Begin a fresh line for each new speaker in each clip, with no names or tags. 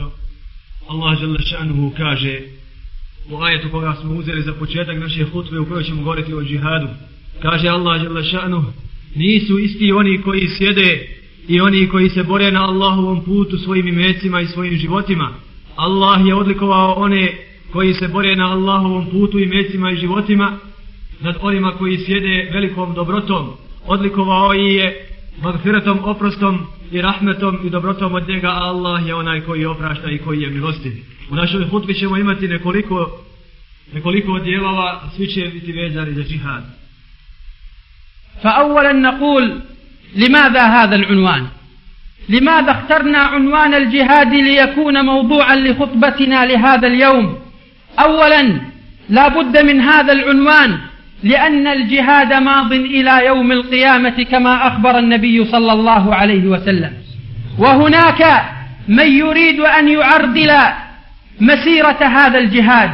braćo, Allah žele šanuhu kaže u ajetu koga smo uzeli za početak naše hutbe u kojoj ćemo govoriti o džihadu. Kaže Allah žele šanuhu, nisu isti oni koji sjede i oni koji se bore na Allahovom putu svojim imecima i svojim životima. Allah je odlikovao one koji se bore na Allahovom putu imecima i životima nad onima koji sjede velikom dobrotom. Odlikovao je magfiratom, oprostom i rahmetom i dobrotom od njega, Allah je onaj koji oprašta i koji je milostiv. U našoj hutbi ćemo imati nekoliko, nekoliko dijelova, svi će biti vezani za džihad.
فأولا نقول لماذا هذا العنوان لماذا اخترنا عنوان الجهاد ليكون موضوعا لخطبتنا لهذا اليوم أولا لا بد من هذا العنوان لأن الجهاد ماض إلى يوم القيامة كما أخبر النبي صلى الله عليه وسلم. وهناك من يريد أن يعرضل مسيرة هذا الجهاد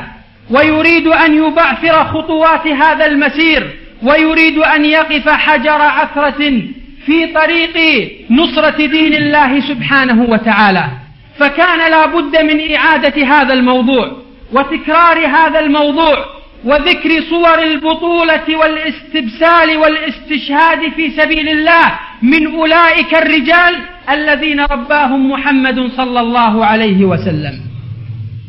ويريد أن يبعثر خطوات هذا المسير ويريد أن يقف حجر عثرة في طريق نصرة دين الله سبحانه وتعالى. فكان لا بد من إعادة هذا الموضوع وتكرار هذا الموضوع وذكر صور البطولة والاستبسال والاستشهاد في سبيل الله من أولئك الرجال الذين رباهم محمد صلى الله عليه وسلم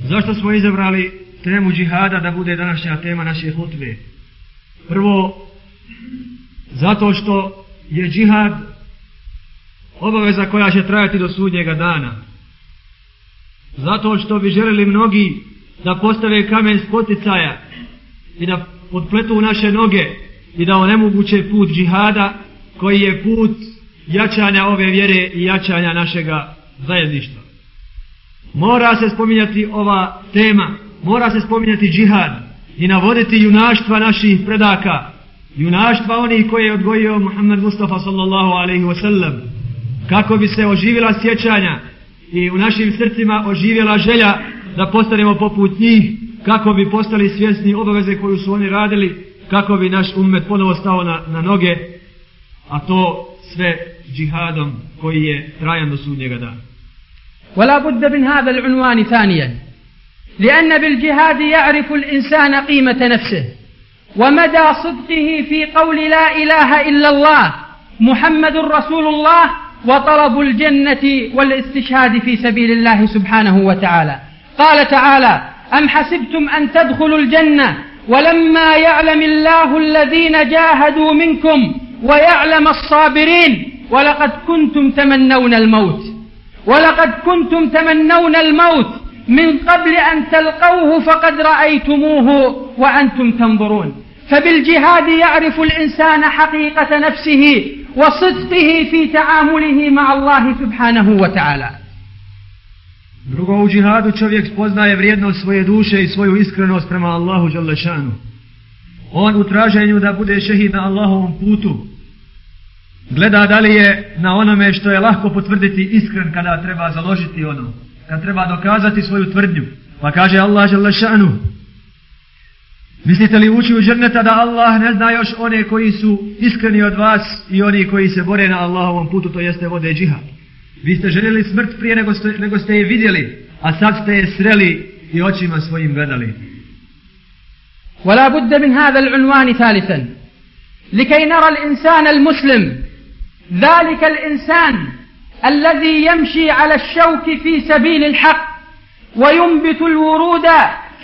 Zašto smo izabrali temu džihada da bude današnja tema naše hutbe? Prvo, zato što je džihad obaveza koja će trajati do sudnjega dana. Zato što bi želeli mnogi da postave kamen spoticaja i da podpletu u naše noge i da onemoguće put džihada koji je put jačanja ove vjere i jačanja našega zajedništva. Mora se spominjati ova tema, mora se spominjati džihad i navoditi junaštva naših predaka, junaštva onih koje je odgojio Muhammed Mustafa sallallahu alaihi wasallam, kako bi se oživila sjećanja i u našim srcima oživjela želja da postanemo poput njih kako bi postali svjesni obaveze koju su oni radili, kako bi naš ummet ponovo stao na, na noge, a to sve džihadom koji je trajan do sudnjega dana.
ولا بد من هذا العنوان ثانيا لأن بالجهاد يعرف الإنسان قيمة نفسه ومدى صدقه في قول لا إله إلا الله محمد رسول الله وطلب الجنة والاستشهاد في سبيل الله سبحانه وتعالى قال تعالى أم حسبتم أن تدخلوا الجنة ولما يعلم الله الذين جاهدوا منكم ويعلم الصابرين ولقد كنتم تمنون الموت ولقد كنتم تمنون الموت من قبل أن تلقوه فقد رأيتموه وأنتم تنظرون فبالجهاد يعرف الإنسان حقيقة نفسه وصدقه في تعامله مع الله سبحانه وتعالى
Drugo, u džihadu čovjek spoznaje vrijednost svoje duše i svoju iskrenost prema Allahu Đalešanu. On u traženju da bude šehid na Allahovom putu gleda da li je na onome što je lahko potvrditi iskren kada treba založiti ono, kada treba dokazati svoju tvrdnju. Pa kaže Allah Đalešanu, mislite li ući u džerneta da Allah ne zna još one koji su iskreni od vas i oni koji se bore na Allahovom putu, to jeste vode džihad. Vi ste željeli smrt prije nego ste, nego ste je vidjeli, a sad ste je sreli i očima svojim gledali.
ولا بد من هذا العنوان ثالثا لكي نرى الإنسان المسلم ذلك الإنسان الذي يمشي على الشوك في سبيل الحق وينبت الورود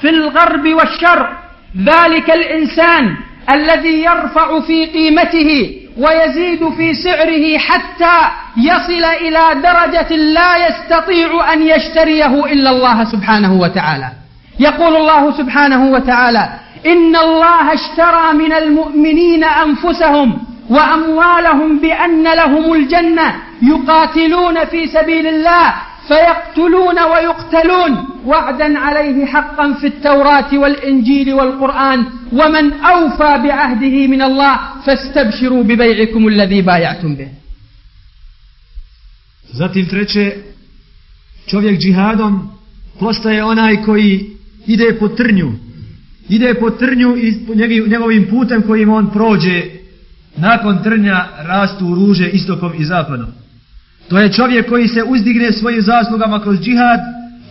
في الغرب والشرق ذلك الإنسان الذي يرفع في قيمته ويزيد في سعره حتى يصل إلى درجة لا يستطيع أن يشتريه إلا الله سبحانه وتعالى. يقول الله سبحانه وتعالى إن الله اشترى من المؤمنين أنفسهم وأموالهم بأن لهم الجنة يقاتلون في سبيل الله فيقتلون ويقتلون وعدا عليه حقا في التوراة والإنجيل والقرآن ومن أوفى بعهده من الله فاستبشروا ببيعكم الذي بايعتم به
Zatim treće, čovjek džihadom postaje onaj koji ide po trnju. Ide po trnju i njegovim putem kojim on prođe. Nakon trnja rastu ruže istokom i zapadom. To je čovjek koji se uzdigne svojim zaslugama kroz džihad,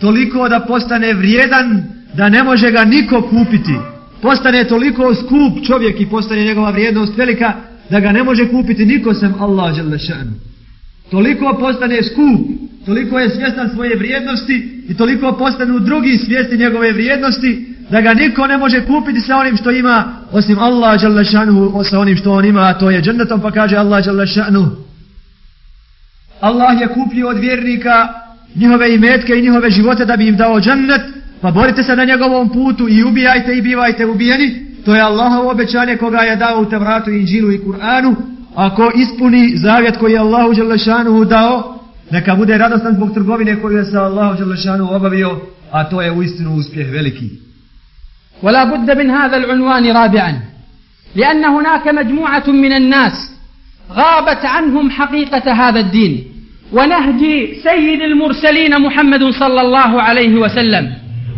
toliko da postane vrijedan da ne može ga niko kupiti. Postane toliko skup čovjek i postane njegova vrijednost velika da ga ne može kupiti niko sem Allah Đalešanu. Toliko postane skup, toliko je svjestan svoje vrijednosti i toliko postanu drugi svjesni njegove vrijednosti da ga niko ne može kupiti sa onim što ima osim Allah Đelešanu, sa onim što on ima a to je džennetom pa kaže Allah Đelešanu Allah je kupio od vjernika njihove imetke i njihove živote da bi im dao džennet pa borite se na njegovom putu i ubijajte i bivajte ubijeni to je Allahovo obećanje koga je dao u Tevratu, Inđilu i Kur'anu ako ispuni zavjet koji je Allahu Đalešanu dao neka bude radostan zbog trgovine koju je sa Allahu Đalešanu obavio a to je u istinu uspjeh veliki
ولا بد من هذا العنوان رابعا لأن هناك مجموعة من الناس غابت عنهم حقيقة هذا الدين ونهج سيد المرسلين محمد صلى الله عليه وسلم.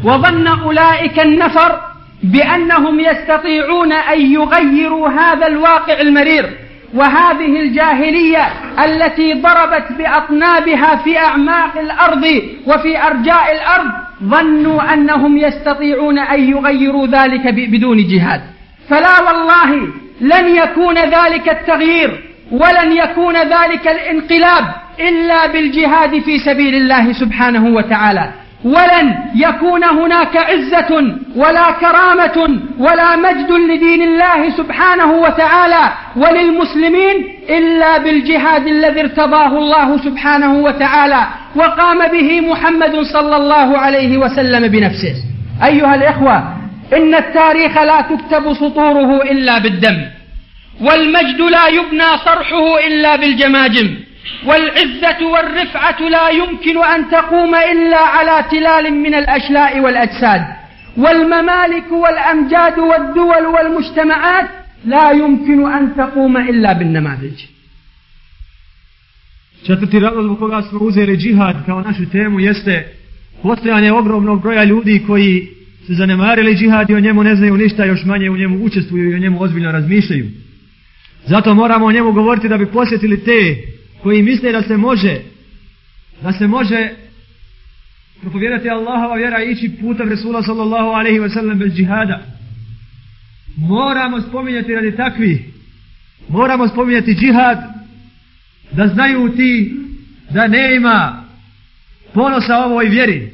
وظن أولئك النفر بأنهم يستطيعون أن يغيروا هذا الواقع المرير وهذه الجاهلية التي ضربت بأطنابها في أعماق الأرض وفي أرجاء الأرض ظنوا أنهم يستطيعون أن يغيروا ذلك بدون جهاد. فلا والله لن يكون ذلك التغيير. ولن يكون ذلك الانقلاب إلا بالجهاد في سبيل الله سبحانه وتعالى. ولن يكون هناك عزة ولا كرامة ولا مجد لدين الله سبحانه وتعالى وللمسلمين إلا بالجهاد الذي ارتضاه الله سبحانه وتعالى وقام به محمد صلى الله عليه وسلم بنفسه. أيها الإخوة إن التاريخ لا تكتب سطوره إلا بالدم. والمجد لا يبنى صرحه إلا بالجماجم والعزة والرفعة لا يمكن أن تقوم إلا على تلال من الأشلاء والأجساد والممالك والأمجاد والدول والمجتمعات لا يمكن أن تقوم إلا بالنماذج
Četvrti razlog zbog koga smo uzeli džihad kao našu temu jeste postojanje ogromnog broja ljudi koji su zanemarili džihad i o njemu ne znaju ništa, još manje u njemu učestvuju i o njemu ozbiljno razmišljaju. Zato moramo o njemu govoriti da bi posjetili te koji misle da se može da se može propovjerati Allahova vjera i ići putem Resula sallallahu alaihi wa sallam bez džihada. Moramo spominjati radi takvi. Moramo spominjati džihad da znaju ti da ne ima ponosa ovoj vjeri.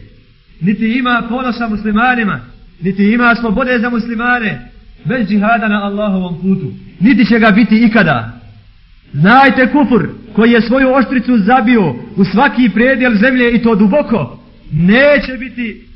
Niti ima ponosa muslimanima. Niti ima slobode za muslimane bez džihada na Allahovom putu. Niti će ga biti ikada. Znajte kufur koji je svoju oštricu zabio u svaki predjel zemlje i to duboko, neće biti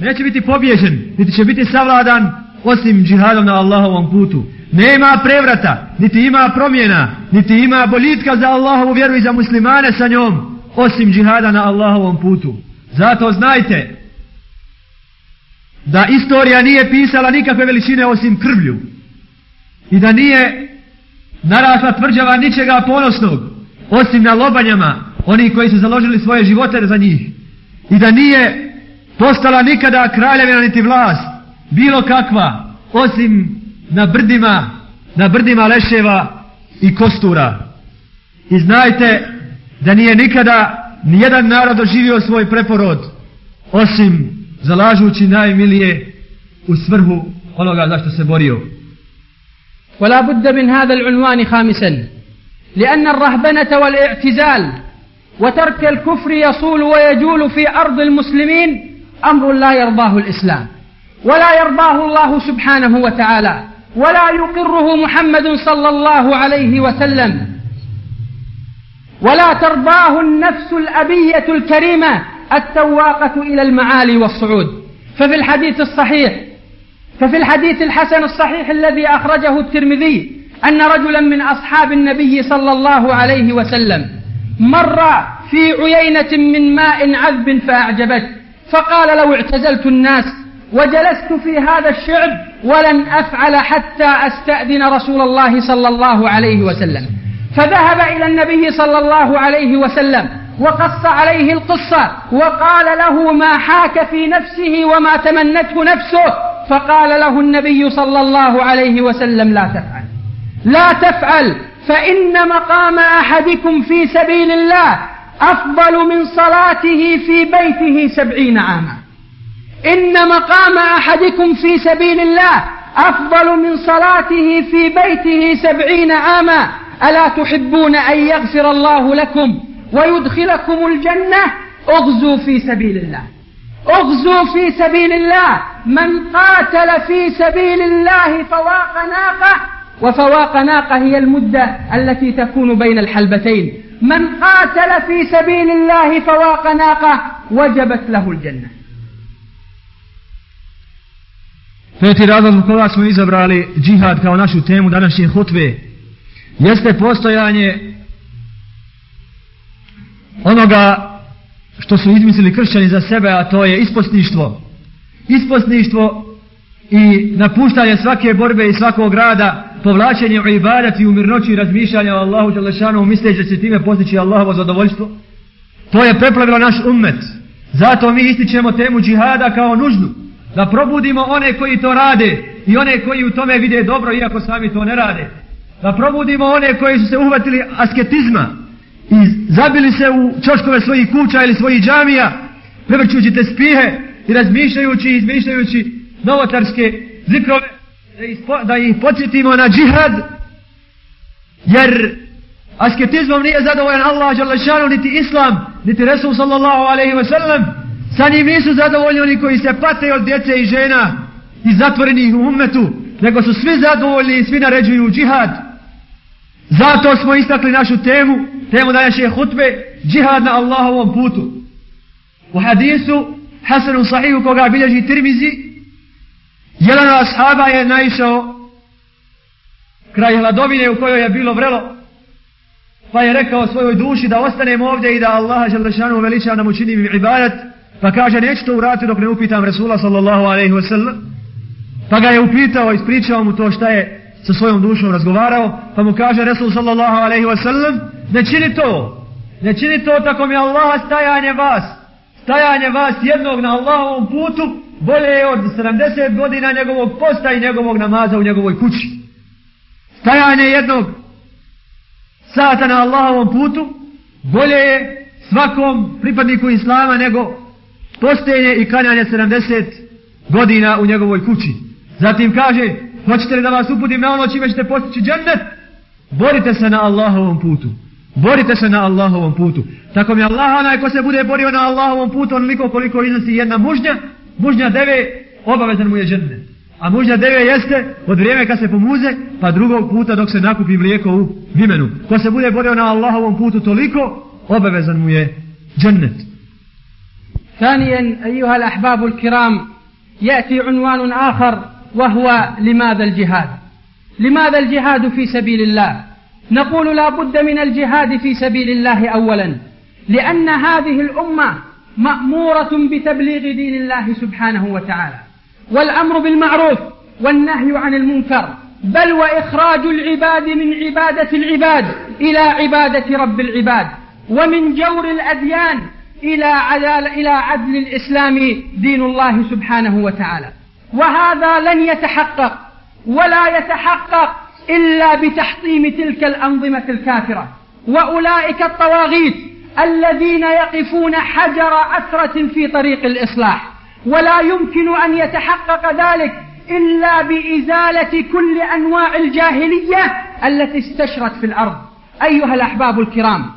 neće biti pobježen, niti će biti savladan osim džihadom na Allahovom putu. Nema prevrata, niti ima promjena, niti ima boljitka za Allahovu vjeru i za muslimane sa njom, osim džihada na Allahovom putu. Zato znajte da istorija nije pisala nikakve veličine osim krvlju i da nije narasla tvrđava ničega ponosnog, osim na lobanjama, oni koji su založili svoje živote za njih. I da nije postala nikada kraljevina niti vlast, bilo kakva, osim na brdima, na brdima leševa i kostura. I znajte da nije nikada nijedan narod doživio svoj preporod, osim zalažući najmilije u svrhu onoga zašto se borio.
ولا بد من هذا العنوان خامسا. لأن الرهبنة والاعتزال وترك الكفر يصول ويجول في أرض المسلمين أمر لا يرضاه الإسلام. ولا يرضاه الله سبحانه وتعالى. ولا يقره محمد صلى الله عليه وسلم. ولا ترضاه النفس الأبية الكريمة التواقة إلى المعالي والصعود. ففي الحديث الصحيح ففي الحديث الحسن الصحيح الذي أخرجه الترمذي أن رجلا من أصحاب النبي صلى الله عليه وسلم مر في عيينة من ماء عذب فأعجبته فقال لو اعتزلت الناس وجلست في هذا الشعب ولن أفعل حتى أستأذن رسول الله صلى الله عليه وسلم. فذهب إلى النبي صلى الله عليه وسلم وقص عليه القصة وقال له ما حاك في نفسه وما تمنته نفسه فقال له النبي صلى الله عليه وسلم لا تفعل. لا تفعل فإن مقام أحدكم في سبيل الله أفضل من صلاته في بيته سبعين عاما. إن مقام أحدكم في سبيل الله أفضل من صلاته في بيته سبعين عاما. ألا تحبون أن يغفر الله لكم؟ ويدخلكم الجنة. أغزوا في سبيل الله. أغزوا في سبيل الله. من قاتل في سبيل الله فواق ناقة. وفواق ناقة هي المدة التي تكون بين الحلبتين. من قاتل في سبيل الله فواق ناقة وجبت له الجنة.
Peti razlog zbog koga smo izabrali džihad kao našu temu današnje hutbe jeste postojanje onoga što su izmislili kršćani za sebe, a to je isposništvo. Isposništvo i napuštanje svake borbe i svakog rada, povlačenje u ibadat i u mirnoći razmišljanja o Allahu Đalešanu, misleći da će time postići Allahovo zadovoljstvo. To je preplavilo naš ummet. Zato mi ističemo temu džihada kao nužnu. Da probudimo one koji to rade i one koji u tome vide dobro, iako sami to ne rade. Da probudimo one koji su se uhvatili asketizma, i zabili se u čoškove svojih kuća ili svojih džamija, prevrćući te spihe i razmišljajući i izmišljajući novotarske zikrove, da ih, da ih podsjetimo na džihad, jer asketizmom nije zadovoljan Allah, Đalešanu, niti Islam, niti Resul sallallahu alaihi ve sellem, sa njim nisu zadovoljni oni koji se pate od djece i žena i zatvorenih u ummetu, nego su svi zadovoljni i svi naređuju džihad. Zato smo istakli našu temu, temu današnje hutbe, džihad na Allahovom putu. U hadisu, Hasanu sahihu koga bilježi Tirmizi, jedan od ashaba je naišao kraj hladovine u kojoj je bilo vrelo, pa je rekao svojoj duši da ostanem ovdje i da Allaha želešanu veliča nam učinim ibadat, pa kaže neću to urati dok ne upitam Resula sallallahu alaihi wasallam, pa ga je upitao, i ispričao mu to šta je sa svojom dušom razgovarao, pa mu kaže Resul sallallahu alaihi wa sallam, ne čini to, ne čini to tako mi Allaha stajanje vas, stajanje vas jednog na Allahovom putu, bolje je od 70 godina njegovog posta i njegovog namaza u njegovoj kući. Stajanje jednog sata na Allahovom putu, bolje je svakom pripadniku Islama nego postenje i kanjanje 70 godina u njegovoj kući. Zatim kaže, Hoćete li da vas uputim na ono čime ćete postići džennet? Borite se na Allahovom putu. Borite se na Allahovom putu. Tako mi Allah, onaj ko se bude borio na Allahovom putu, onoliko koliko iznosi jedna mužnja, mužnja deve, obavezan mu je džennet. A mužnja deve jeste od vrijeme kad se pomuze, pa drugog puta dok se nakupi mlijeko u vimenu. Ko se bude borio na Allahovom putu toliko, obavezan mu je džennet.
ثانيا أيها الأحباب الكرام يأتي عنوان آخر وهو لماذا الجهاد؟ لماذا الجهاد في سبيل الله؟ نقول لا بد من الجهاد في سبيل الله أولا لأن هذه الأمة مأمورة بتبليغ دين الله سبحانه وتعالى والأمر بالمعروف والنهي عن المنكر بل وإخراج العباد من عبادة العباد إلى عبادة رب العباد ومن جور الأديان إلى عدل الإسلام دين الله سبحانه وتعالى. وهذا لن يتحقق ولا يتحقق إلا بتحطيم تلك الأنظمة الكافرة. وأولئك الطواغيت الذين يقفون حجر أثرة في طريق الإصلاح. ولا يمكن أن يتحقق ذلك إلا بإزالة كل أنواع الجاهلية التي استشرت في الأرض. أيها الأحباب الكرام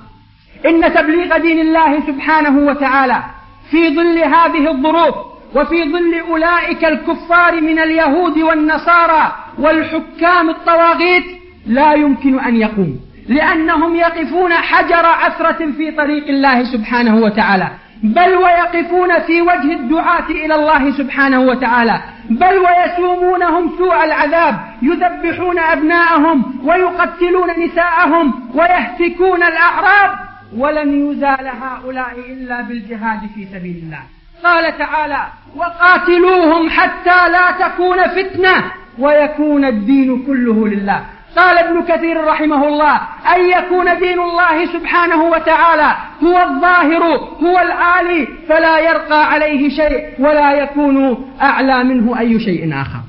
إن تبليغ دين الله سبحانه وتعالى في ظل هذه الظروف وفي ظل أولئك الكفار من اليهود والنصارى والحكام الطواغيت لا يمكن أن يقوم لأنهم يقفون حجر عثرة في طريق الله سبحانه وتعالى بل ويقفون في وجه الدعاة إلى الله سبحانه وتعالى بل ويسومونهم سوء العذاب يذبحون أبناءهم ويقتلون نساءهم ويهتكون الأعراب ولن يزال هؤلاء إلا بالجهاد في سبيل الله. قال تعالى وقاتلوهم حتى لا تكون فتنة ويكون الدين كله لله قال ابن كثير رحمه الله أن يكون دين الله سبحانه وتعالى هو الظاهر هو العالي فلا يرقى عليه شيء ولا يكون أعلى منه أي شيء آخر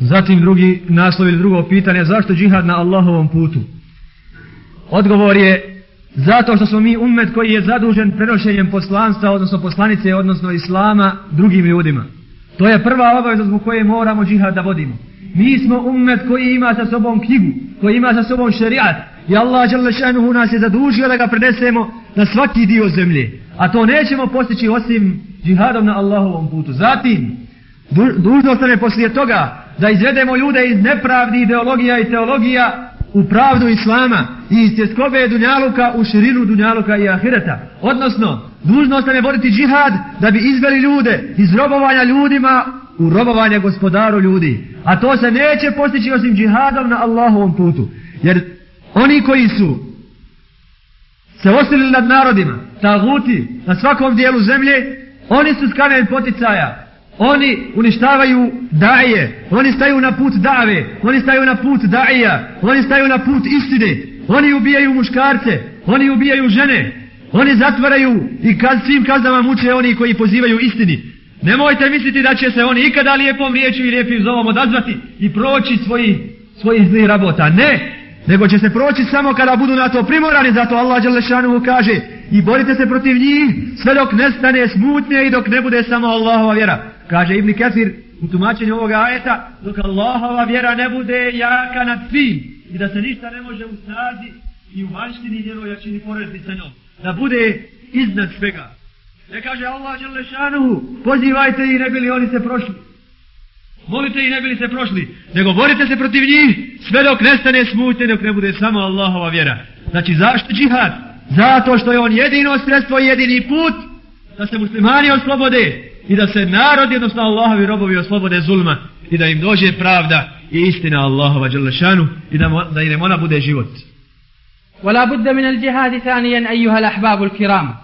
Zatim drugi naslov ili drugo pitanje, zašto džihad na Allahovom putu? Odgovor je Zato što smo mi umet koji je zadužen prenošenjem poslanstva, odnosno poslanice, odnosno islama drugim ljudima. To je prva obaveza zbog koje moramo džihad da vodimo. Mi smo umet koji ima sa sobom knjigu, koji ima sa sobom šerijat. I Allah Đalešanuhu nas je zadužio da ga prenesemo na svaki dio zemlje. A to nećemo postići osim džihadom na Allahovom putu. Zatim, dužnost nam je poslije toga da izvedemo ljude iz nepravdi ideologija i teologija u pravdu Islama i iz tjeskobe Dunjaluka u širinu Dunjaluka i Ahireta. Odnosno, dužno ostane voditi džihad da bi izveli ljude iz robovanja ljudima u robovanje gospodaru ljudi. A to se neće postići osim džihadom na Allahovom putu. Jer oni koji su se osilili nad narodima, taguti, na svakom dijelu zemlje, oni su skamen poticaja. Oni uništavaju daje, oni staju na put dave, oni staju na put daija, oni staju na put istine, oni ubijaju muškarce, oni ubijaju žene, oni zatvaraju i kad svim kaznama muče oni koji pozivaju istini. Nemojte misliti da će se oni ikada lijepom riječu i lijepim zovom odazvati i proći svoji, svoji zli rabota. Ne, nego će se proći samo kada budu na to primorani, zato Allah Đalešanu kaže i borite se protiv njih sve dok nestane smutnje i dok ne bude samo Allahova vjera. Kaže Ibn Kesir u tumačenju ovoga ajeta, dok Allahova vjera ne bude jaka nad svim i da se ništa ne može u snazi i u vanštini njenoj jačini porediti sa njom. Da bude iznad svega. Ne kaže Allah Đalešanu, pozivajte i ne bili oni se prošli. Molite i ne bili se prošli. Nego borite se protiv njih sve dok nestane smutnje, dok ne bude samo Allahova vjera. Znači zašto džihad? Zato što je on jedino sredstvo i jedini put da se muslimani oslobode i da se narod, jednostavno Allahovi robovi oslobode zulma i da im dođe pravda i istina Allahova Đalešanu i da, da im ona bude život.
ولا بد من الجهاد ثانيا أيها الأحباب الكرام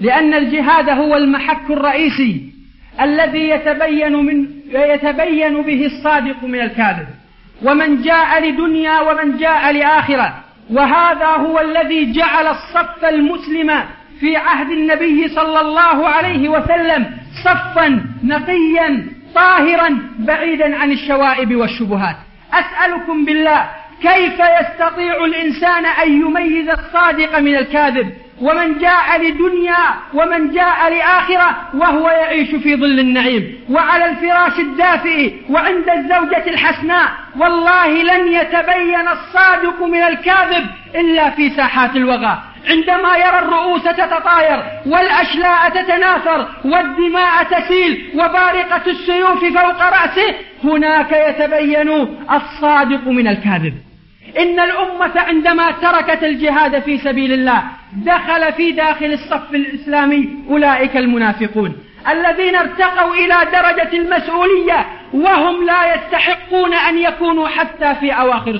لأن الجهاد هو المحك الرئيسي الذي يتبين, من يتبين به الصادق من الكاذب ومن جاء لدنيا ومن جاء لآخرة وهذا هو الذي جعل الصف المسلم في عهد النبي صلى الله عليه وسلم صفا نقيا طاهرا بعيدا عن الشوائب والشبهات. أسألكم بالله كيف يستطيع الإنسان أن يميز الصادق من الكاذب؟ ومن جاء لدنيا ومن جاء لآخرة وهو يعيش في ظل النعيم. وعلى الفراش الدافئ وعند الزوجة الحسناء والله لن يتبين الصادق من الكاذب إلا في ساحات الوغى. عندما يرى الرؤوس تتطاير والأشلاء تتناثر والدماء تسيل وبارقة السيوف فوق رأسه هناك يتبين الصادق من الكاذب. إن الأمة عندما تركت الجهاد في سبيل الله دخل في داخل الصف الإسلامي أولئك المنافقون. الذين ارتقوا إلى درجة المسؤولية وهم لا يستحقون أن يكونوا حتى في أواخر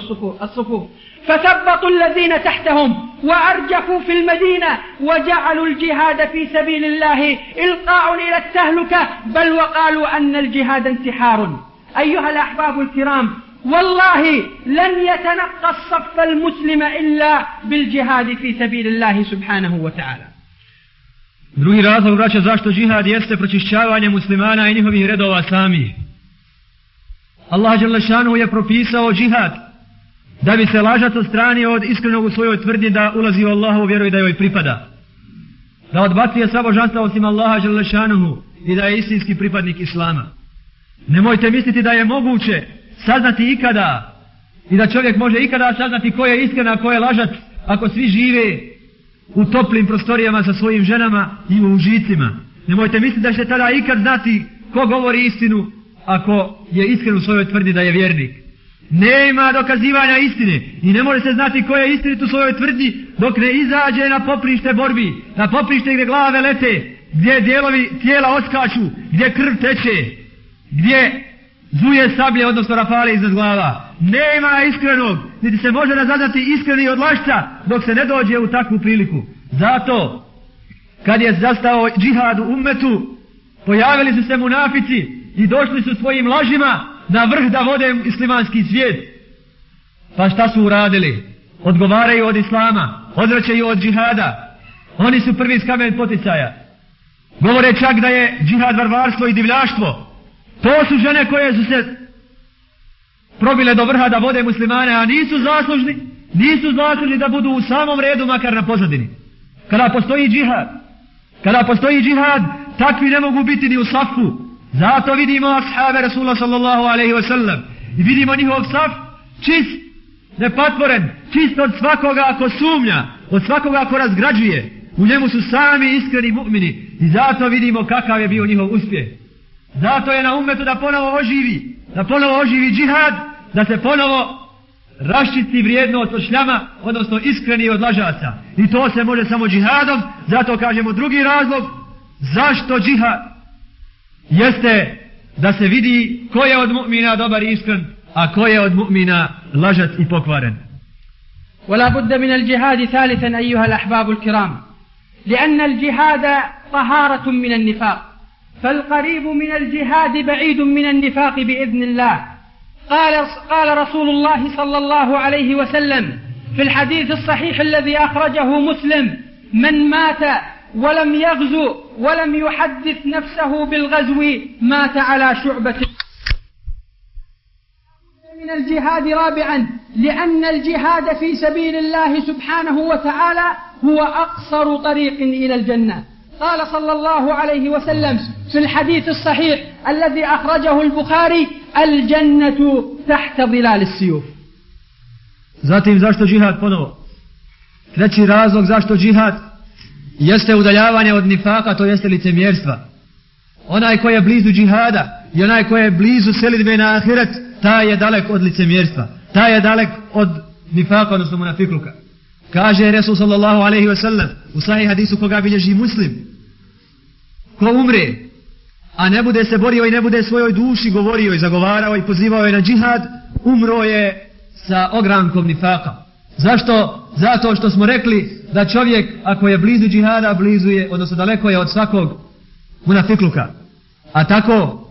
الصفوف. فثبطوا الذين تحتهم وأرجفوا في المدينة وجعلوا الجهاد في سبيل الله إلقاء إلى التهلكة بل وقالوا أن الجهاد انتحار أيها الأحباب الكرام والله لن يتنقى الصف المسلم إلا بالجهاد في سبيل الله سبحانه وتعالى
Drugi razlog, braća, zašto džihad jeste pročišćavanje muslimana i njihovih redova sami. Allah Đelešanu je propisao džihad da bi se lažac odstranio od iskrenog u svojoj tvrdnji da ulazi u Allahovu vjeru i da joj pripada. Da odbacuje sva božanstva osim Allaha Želešanuhu i da je istinski pripadnik Islama. Nemojte misliti da je moguće saznati ikada i da čovjek može ikada saznati ko je iskren, a ko je lažac ako svi žive u toplim prostorijama sa svojim ženama i u užicima. Nemojte misliti da će tada ikad znati ko govori istinu ako je iskren u svojoj tvrdi da je vjernik. Nema dokazivanja istine i ne može se znati ko je istinit u svojoj tvrdnji dok ne izađe na poprište borbi, na poprište gdje glave lete, gdje dijelovi tijela oskaču, gdje krv teče, gdje zuje sablje, odnosno rafale iznad glava. Nema iskrenog, niti se može razaznati iskreni od lašca dok se ne dođe u takvu priliku. Zato, kad je zastao džihad u ummetu, pojavili su se munafici i došli su svojim lažima na vrh da vode islimanski svijet. Pa šta su uradili? Odgovaraju od islama, odvraćaju od džihada. Oni su prvi skamen poticaja. Govore čak da je džihad varvarstvo i divljaštvo. To su žene koje su se probile do vrha da vode muslimane, a nisu zaslužni nisu zaslužni da budu u samom redu makar na pozadini. Kada postoji džihad, kada postoji džihad, takvi ne mogu biti ni u safu. Zato vidimo ashabe Rasula sallallahu alaihi wasallam i vidimo njihov saf čist, nepatvoren, čist od svakoga ako sumnja, od svakoga ako razgrađuje. U njemu su sami iskreni mu'mini i zato vidimo kakav je bio njihov uspjeh. Zato je na umetu da ponovo oživi, da ponovo oživi džihad, da se ponovo raščisti vrijedno od šljama, odnosno iskreni od lažaca. I to se može samo džihadom, zato kažemo drugi razlog, zašto džihad? Jeste da se vidi ko je od mu'mina dobar i iskren, a ko je od mu'mina lažac i pokvaren.
ولا بد من الجهاد ثالثا أيها الأحباب الكرام لأن الجهاد طهارة من النفاق فالقريب من الجهاد بعيد من النفاق بإذن الله قال, قال رسول الله صلى الله عليه وسلم في الحديث الصحيح الذي أخرجه مسلم من مات ولم يغزو ولم يحدث نفسه بالغزو مات على شعبة من الجهاد رابعا لأن الجهاد في سبيل الله سبحانه وتعالى هو أقصر طريق إلى الجنة. قال صلى الله عليه وسلم في الحديث الصحيح الذي أخرجه البخاري الجنة تحت ظلال السيوف.
Zatim zašto džihad ponovo? Treći razlog zašto džihad jeste udaljavanje od nifaka, to jeste licemjerstva. Onaj ko je blizu džihada i onaj ko je blizu selidbe na ahiret, ta je dalek od licemjerstva. Ta je dalek od nifaka, odnosno munafikluka. Kaže Resul sallallahu alaihi wa sallam u sahih hadisu koga bilježi muslim. Ko umre, a ne bude se borio i ne bude svojoj duši govorio i zagovarao i pozivao je na džihad, umro je sa ogrankom nifaka. Zašto? Zato što smo rekli da čovjek ako je blizu džihada, blizu je, odnosno daleko je od svakog munafikluka. A tako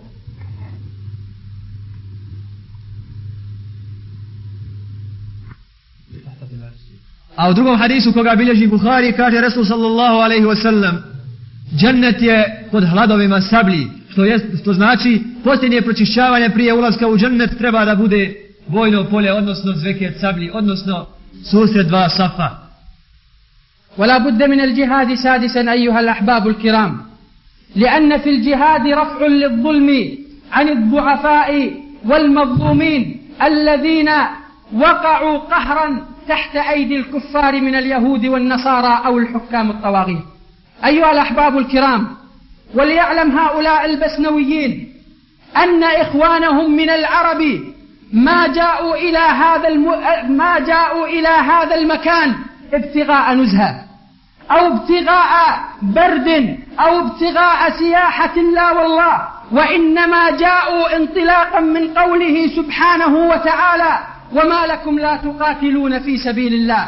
A u drugom hadisu koga bilježi Buhari kaže Resul sallallahu alaihi wa sallam Džennet je pod hladovima sablji što, je, što znači posljednje pročišćavanje prije ulaska u džennet treba da bude vojno polje odnosno zveke sablji odnosno susred dva safa
ولا بد من الجهاد سادسا أيها الأحباب الكرام لأن في الجهاد رفع للظلم عن الضعفاء والمظلومين الذين وقعوا قهرا تحت أيدي الكفار من اليهود والنصارى أو الحكام الطواغيت أيها الأحباب الكرام وليعلم هؤلاء البسنويين أن إخوانهم من العرب ما جاءوا إلى هذا الم... ما جاءوا إلى هذا المكان ابتغاء نزهة أو ابتغاء برد أو ابتغاء سياحة لا والله وإنما جاءوا انطلاقا من قوله سبحانه وتعالى وما لكم لا تقاتلون في سبيل الله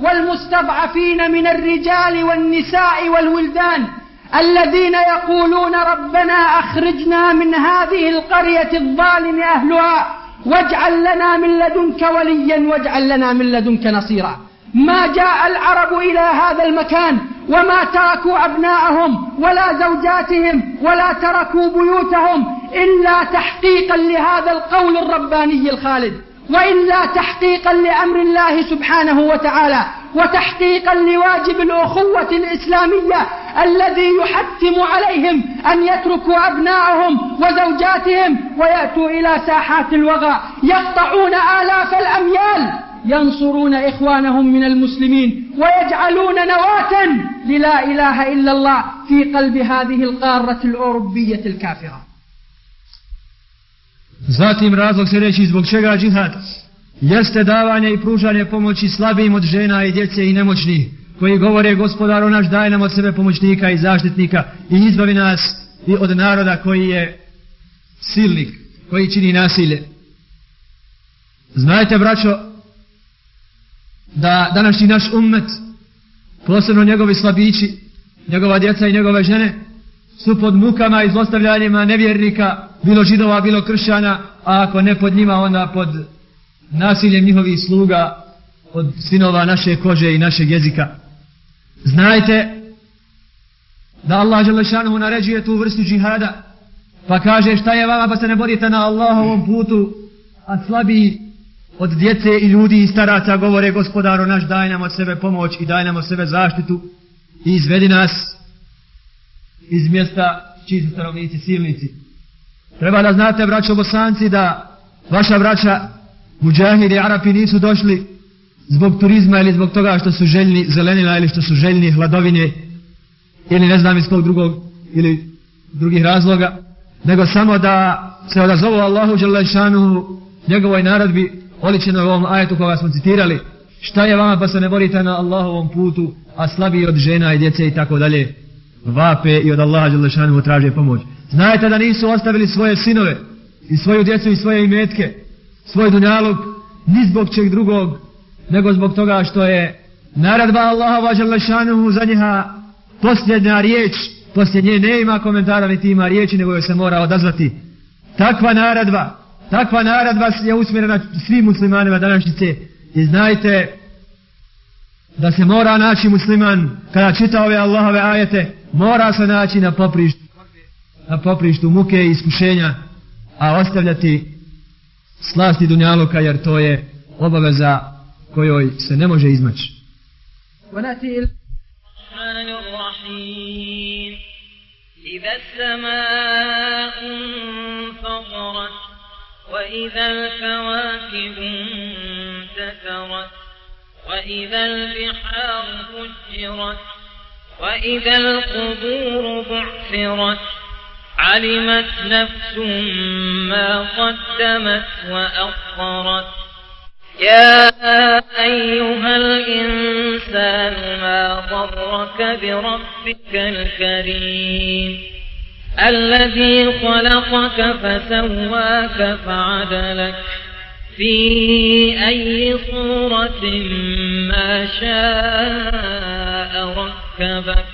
والمستضعفين من الرجال والنساء والولدان الذين يقولون ربنا أخرجنا من هذه القرية الظالم أهلها واجعل لنا من لدنك وليا واجعل لنا من لدنك نصيرا. ما جاء العرب إلى هذا المكان وما تركوا أبناءهم ولا زوجاتهم ولا تركوا بيوتهم إلا تحقيقا لهذا القول الرباني الخالد وإلا تحقيقا لأمر الله سبحانه وتعالى. وتحقيقا لواجب الأخوة الإسلامية الذي يحتم عليهم أن يتركوا أبناءهم وزوجاتهم ويأتوا إلى ساحات الوغى يقطعون آلاف الأميال ينصرون إخوانهم من المسلمين ويجعلون نواة للا إله إلا الله في قلب هذه القارة الأوروبية الكافرة.
Zatim razlog sljedeći zbog čega džihad? Jeste davanje i pružanje pomoći slabijim od žena i djece i nemoćnih koji govore gospodaru naš daj nam od sebe pomoćnika i zaštitnika i izbavi nas i od naroda koji je silnik, koji čini nasilje. Znajte braćo da današnji naš ummet posebno njegovi slabići njegova djeca i njegove žene su pod mukama i zlostavljanjima nevjernika bilo židova, bilo kršćana, a ako ne pod njima, onda pod nasiljem njihovih sluga od sinova naše kože i našeg jezika. Znajte da Allah Želešanu naređuje tu vrstu džihada, pa kaže šta je vama pa se ne borite na Allahovom putu, a slabiji
od djece i ljudi i staraca govore gospodaro naš daj nam od sebe pomoć i daj nam od sebe zaštitu i izvedi nas iz mjesta čiji su stanovnici silnici. Treba da znate, braćo bosanci, da vaša braća muđahidi arapi nisu došli zbog turizma ili zbog toga što su željni zelenila ili što su željni hladovine ili ne znam iz kog drugog ili drugih razloga, nego samo da se odazovu Allahu Đalešanu njegovoj narodbi oličeno u ovom ajetu koga smo citirali. Šta je vama pa se ne borite na Allahovom putu a slabiji od žena i djece i tako dalje? Vape i od Allaha Đalešanu traže pomoć. Znajte da nisu ostavili svoje sinove i svoju djecu i svoje imetke svoj dunjalog ni zbog čeg drugog nego zbog toga što je naradba Allaha Đalešanu za njeha posljednja riječ poslije nje ne ima komentara niti ima riječi nego joj se mora odazvati. Takva naradba takva naradba je usmjerena svim muslimanima današnjice. I znajte da se mora naći musliman kada čita ove Allahove ajete mora se naći na poprištu na poprištu muke i iskušenja a ostavljati slasti dunjaluka jer to je obaveza kojoj se ne može izmaći. ونأتي الرحمن الرحيم. إذا السماء انفطرت وإذا الكواكب انتثرت وإذا البحار فجرت وإذا القبور بعثرت علمت نفس ما قدمت وأخرت يا أيها الإنسان ما ضرك بربك الكريم الذي خلقك فسواك فعدلك في أي صورة ما شاء ركبك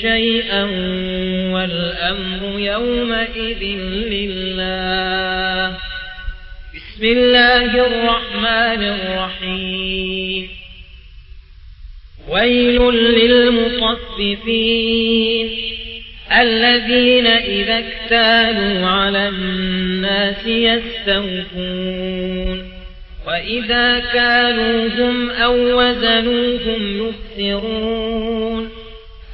شيئا والأمر يومئذ لله. بسم الله الرحمن الرحيم. ويل للمطففين الذين إذا اكتالوا على الناس يستوفون. وإذا كالوهم أو وزنوهم يخسرون.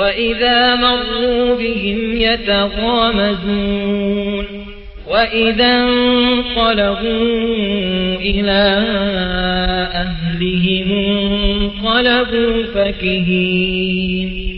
وإذا مروا بهم يتغامزون وإذا انقلبوا إلى أهلهم انقلبوا فكهين